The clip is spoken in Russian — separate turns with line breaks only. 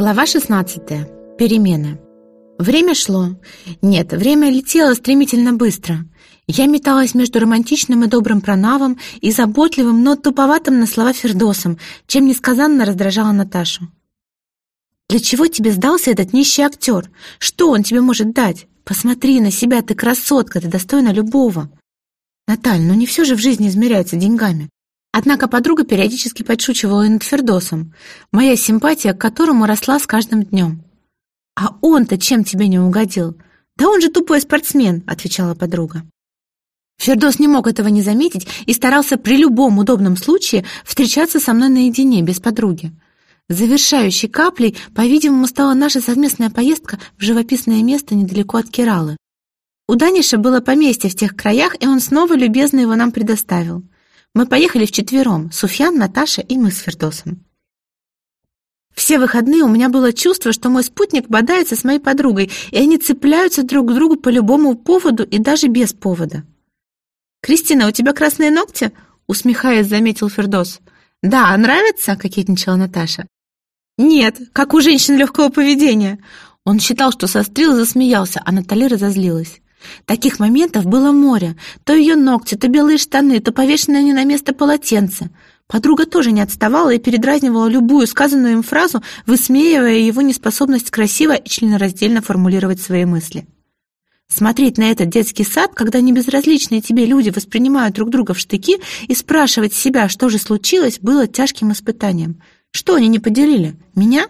Глава 16. Перемены. Время шло. Нет, время летело стремительно быстро. Я металась между романтичным и добрым пронавом и заботливым, но туповатым на слова Фердосом, чем несказанно раздражала Наташу. «Для чего тебе сдался этот нищий актер? Что он тебе может дать? Посмотри на себя, ты красотка, ты достойна любого!» «Наталь, ну не все же в жизни измеряется деньгами. Однако подруга периодически подшучивала над Фердосом, моя симпатия к которому росла с каждым днем. «А он-то чем тебе не угодил?» «Да он же тупой спортсмен», — отвечала подруга. Фердос не мог этого не заметить и старался при любом удобном случае встречаться со мной наедине, без подруги. Завершающей каплей, по-видимому, стала наша совместная поездка в живописное место недалеко от Кералы. У Даниша было поместье в тех краях, и он снова любезно его нам предоставил. Мы поехали вчетвером, Суфьян, Наташа и мы с Фердосом. Все выходные у меня было чувство, что мой спутник бодается с моей подругой, и они цепляются друг к другу по любому поводу и даже без повода. «Кристина, у тебя красные ногти?» усмехаясь, заметил Фердос. «Да, нравится?» — кокетничала Наташа. «Нет, как у женщин легкого поведения». Он считал, что сострил и засмеялся, а Натали разозлилась. Таких моментов было море. То ее ногти, то белые штаны, то повешенные они на место полотенце. Подруга тоже не отставала и передразнивала любую сказанную им фразу, высмеивая его неспособность красиво и членораздельно формулировать свои мысли. Смотреть на этот детский сад, когда небезразличные тебе люди воспринимают друг друга в штыки, и спрашивать себя, что же случилось, было тяжким испытанием. Что они не поделили? Меня?